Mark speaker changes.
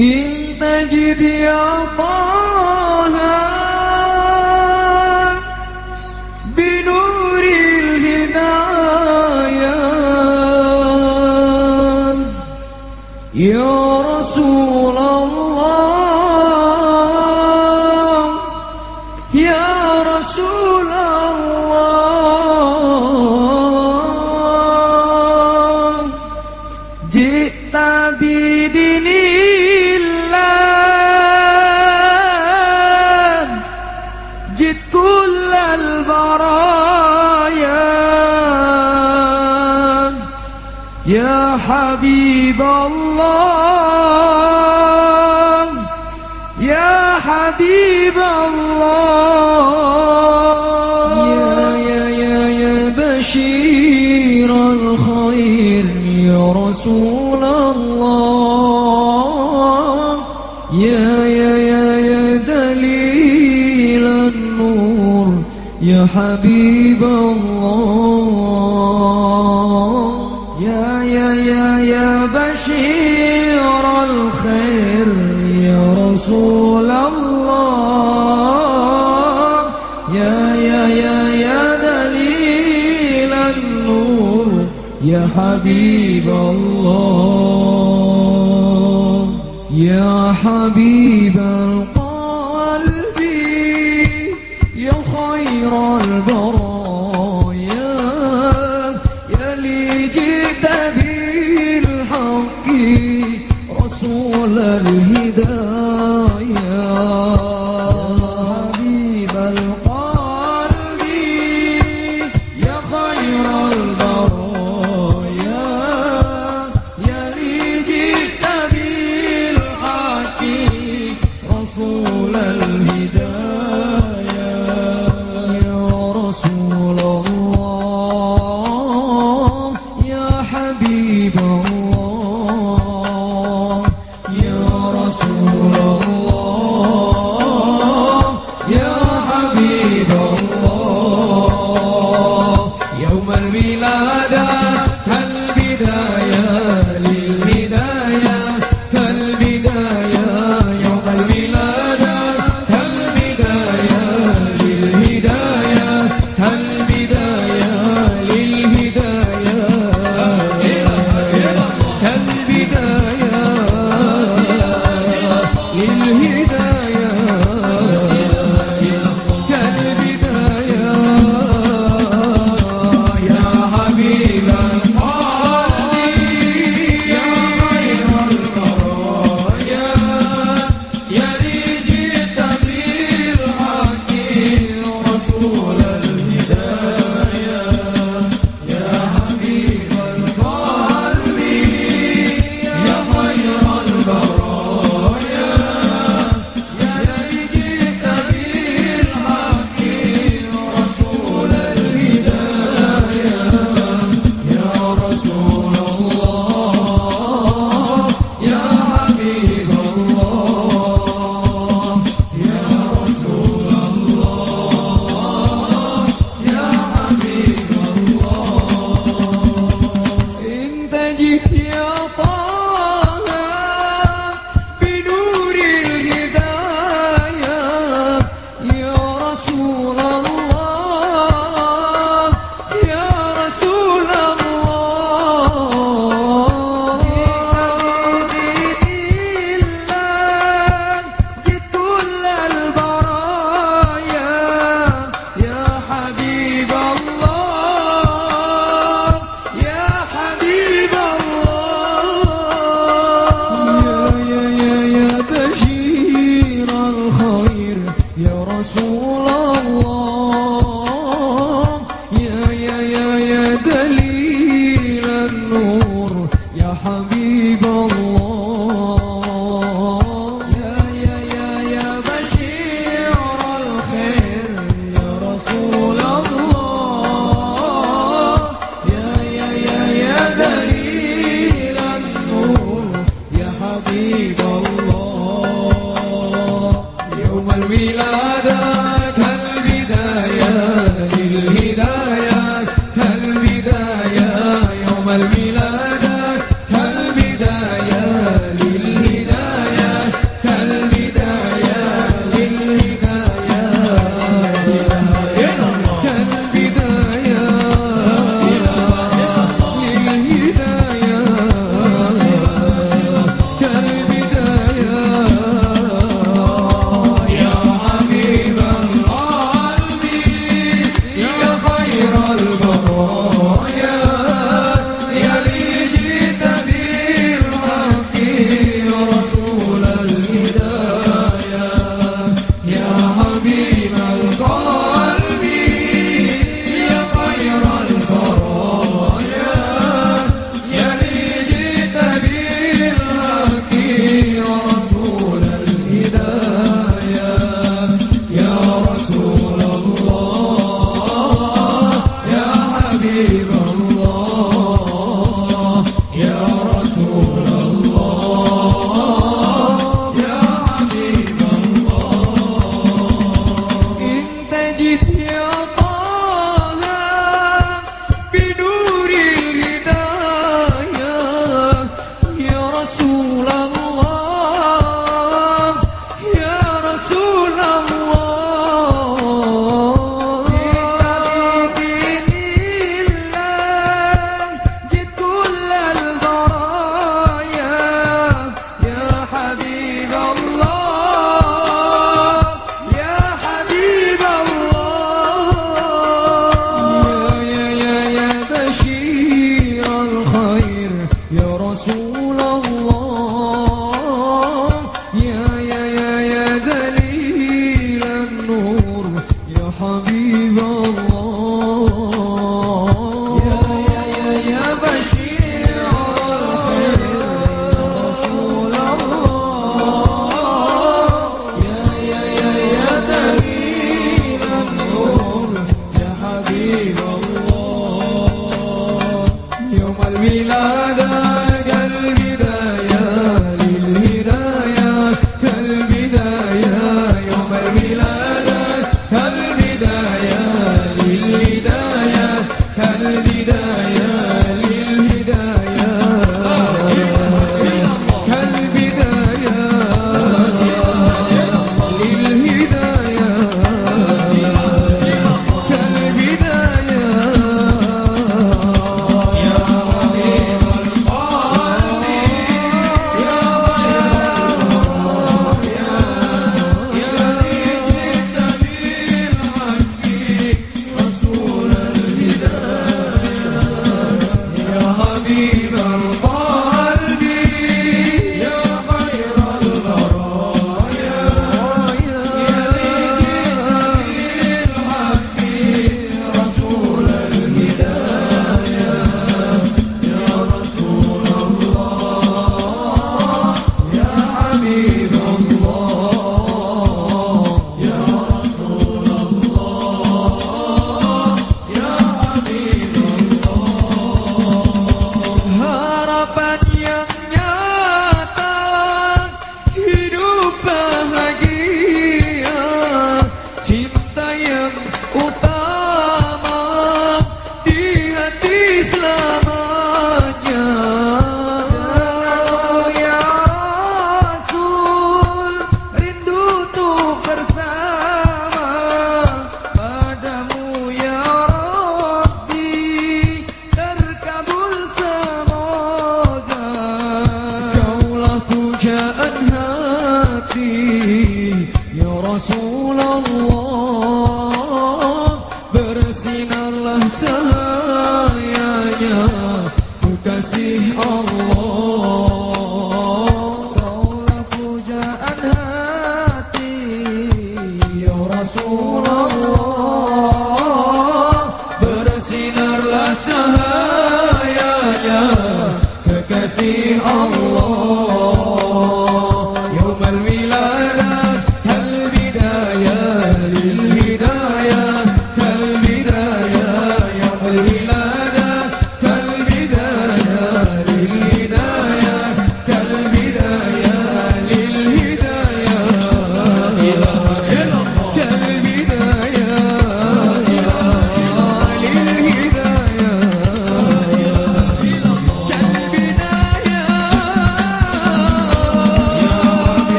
Speaker 1: إن تجد يا يا حبيب الله يا حبيب الله. يا يا يا يا بشير الخير يا رسول الله. يا يا يا يا دليل النور يا حبيب الله. يا يا يا بشير الخير يا رسول الله. يا يا يا يا دليل النور يا حبيب الله. يا حبيب القلب رسول يوم الولادة حبيب الله. يا يا يا يا بشير الخير يا رسول الله. يا يا يا يا دليل النور يا حبيب الله. يوم الولادة Rasulullah amor.